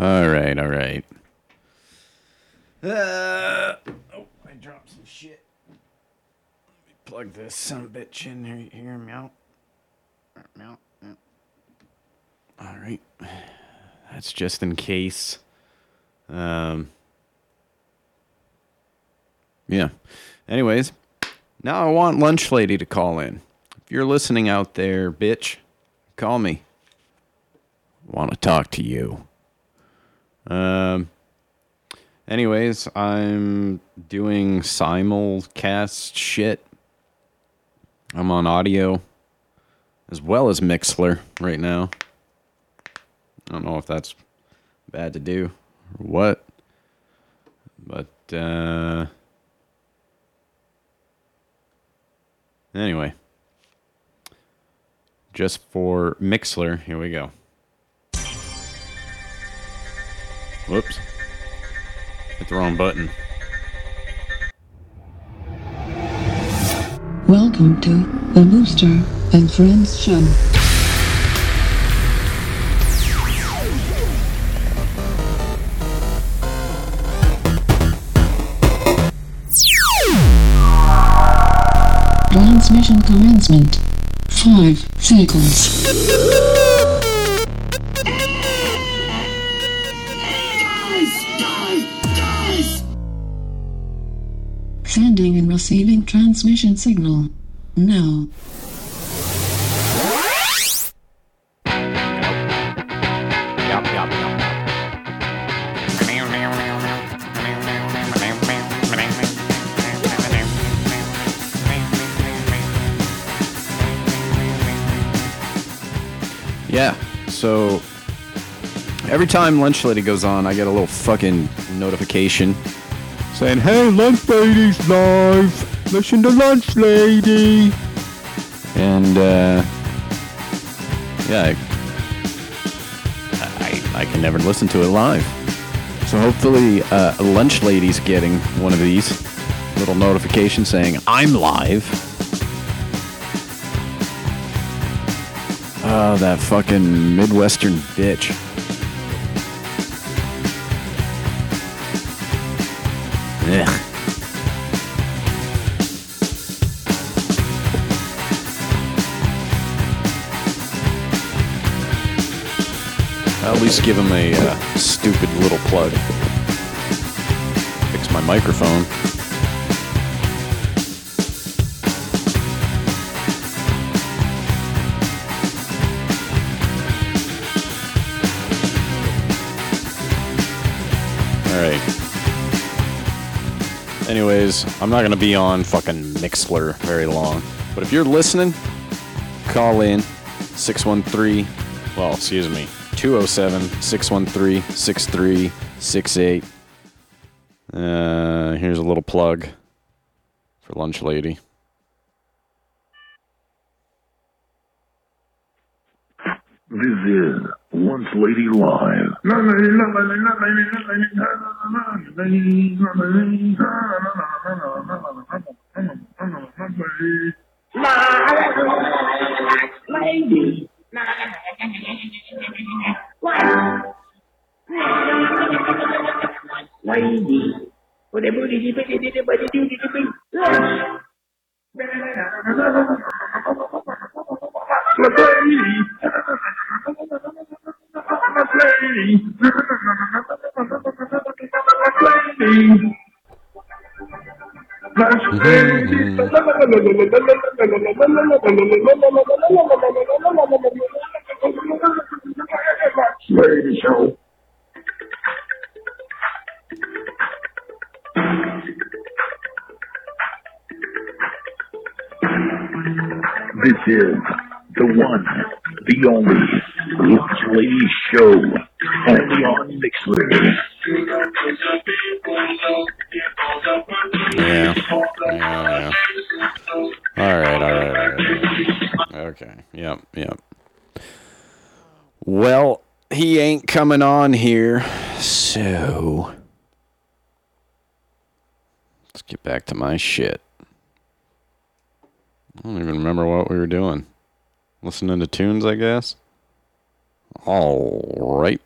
All right, all right. Uh, oh, I dropped some shit. Let me plug this son of a bitch in here. Hear him out. Meow, meow. All right. That's just in case. Um. Yeah. Anyways, now I want Lunch Lady to call in. If you're listening out there, bitch, call me. Want to talk to you. Um. Anyways, I'm doing simulcast shit. I'm on audio as well as Mixlr right now. I don't know if that's bad to do or what. But uh anyway. Just for Mixlr, here we go. Whoops. Hit the wrong button. Welcome to the Booster and Friends Show. Transmission commencement. Five seconds. Sending and receiving transmission signal. Yup. Yeah, so every time Lunch Lady goes on, I get a little fucking notification saying, Hey, Lunch Lady's live! Listen to Lunch Lady! And, uh, yeah, I, I, I can never listen to it live. So hopefully, uh, Lunch Lady's getting one of these little notifications saying, I'm live. Oh, that fucking Midwestern bitch. Ugh. I'll at least give him a uh, stupid little plug. Fix my microphone. Anyways, I'm not gonna be on fucking Mixlr very long. But if you're listening, call in 613. Well, excuse me, 207 613 6368. Uh, here's a little plug for Lunch Lady. This is Lunch Lady Live. Lady. Lady. Lady show. This is the one, the only Lunch Lady Show, only on Mixlr. Yeah, yeah. All right, all right, all right. Okay. Yep, yep. Well, he ain't coming on here, so let's get back to my shit. I don't even remember what we were doing. Listening to tunes, I guess. All right.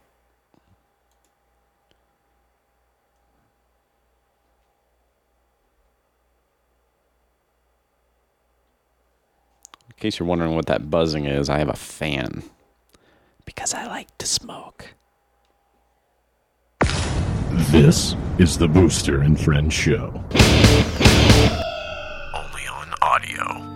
In case you're wondering what that buzzing is, I have a fan. Because I like to smoke. This is the Booster and Friends Show. Only on audio.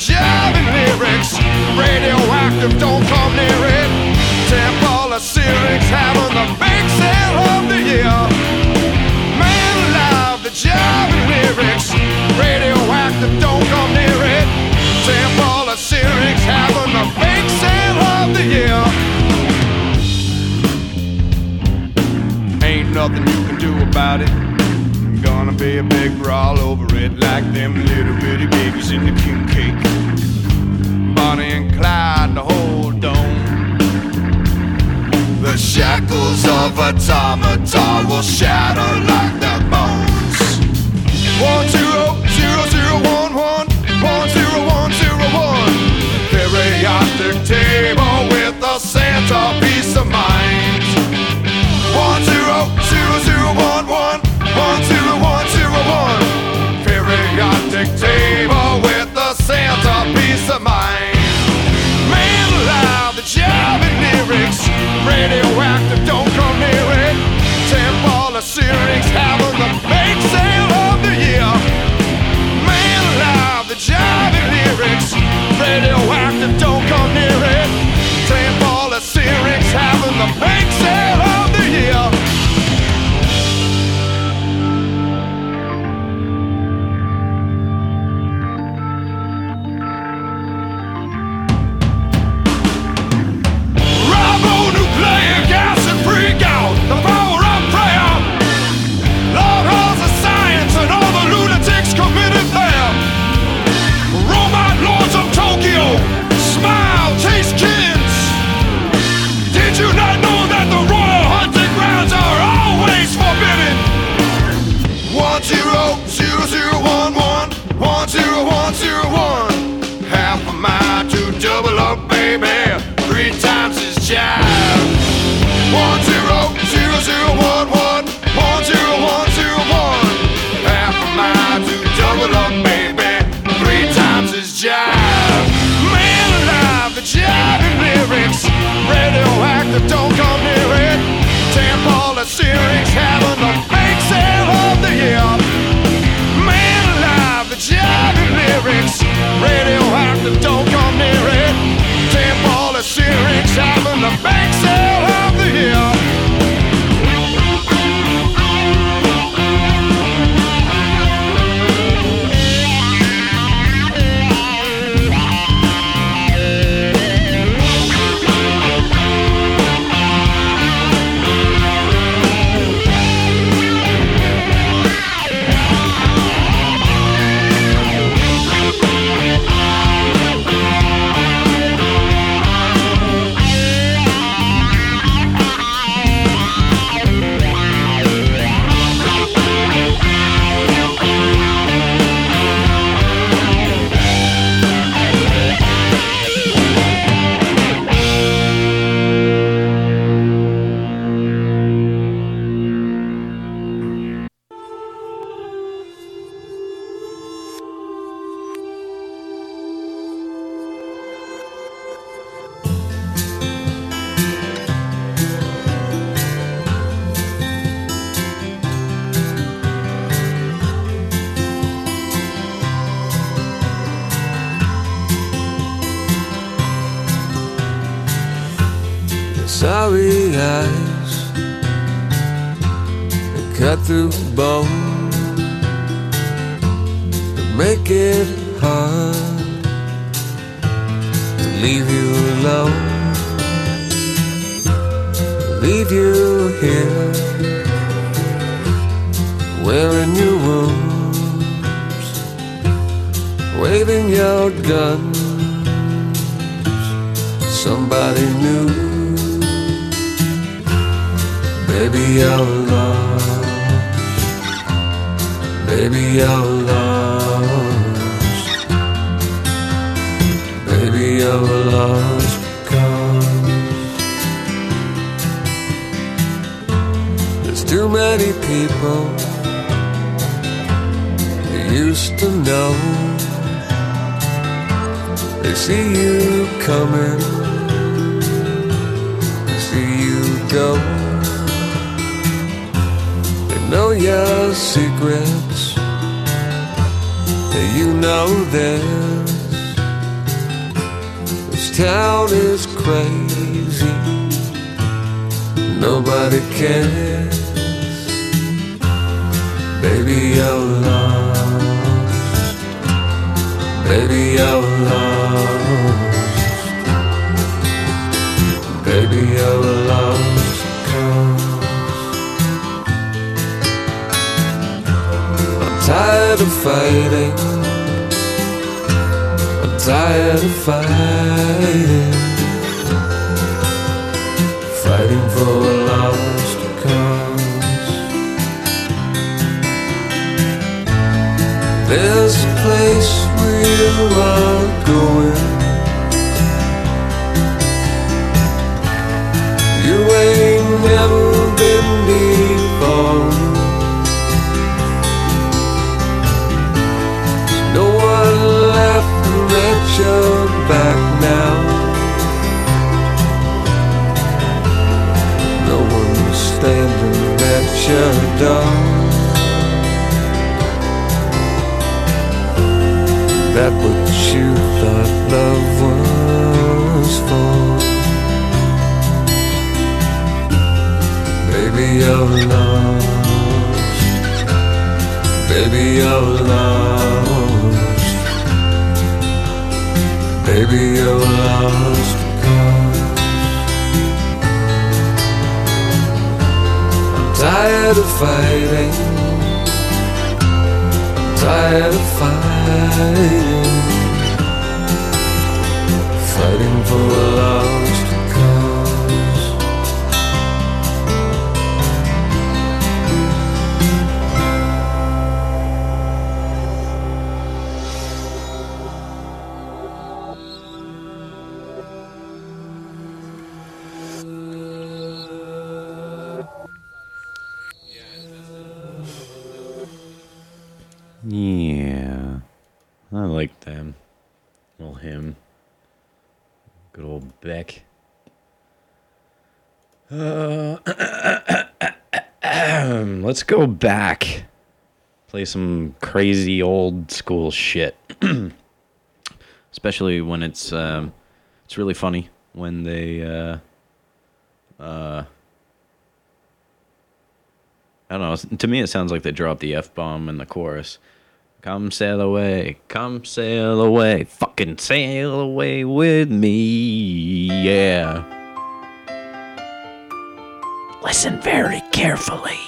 Jiving lyrics, radioactive, don't come near it. Temple of Syrinx having the big sale of the year. Man alive, the jiving lyrics, radioactive, don't come near it. Temple of Syrinx having the big sale of the year. Ain't nothing you can do about it. Gonna be a big brawl over it like them little bitty babies in the king cake. Bonnie and Clyde, the whole dome. The shackles of automata will shatter like their bones. One zero zero zero one one periodic table with a of peace of mind. Man the lyrics, radioactive, don't come near it. Temple of cut through bone. That make it hard to leave you alone. Leave you here wearing your wounds waving your gun somebody new Baby, you're lost. Baby, you're lost. Baby, you're lost because there's too many people you used to know. They see you coming, they see you go They know your secrets. You know this. This town is crazy. Nobody cares. Baby, you're lost. Baby, you're lost. Baby, you're lost. Tired of fighting. I'm tired of fighting. Fighting for a lost cause. There's a place where you are going. That what you thought love was for. Baby, you're lost. Baby, you're lost. Baby, you're lost because I'm tired of fighting. Tired of fighting. Fighting for a lost like them. Well, him. Good old Beck. Uh, let's go back. Play some crazy old school shit. Especially when it's um, it's really funny when they uh, Uh, I don't know. To me, it sounds like they dropped the f bomb in the chorus. Come sail away, come sail away, fucking sail away with me, yeah. Listen very carefully.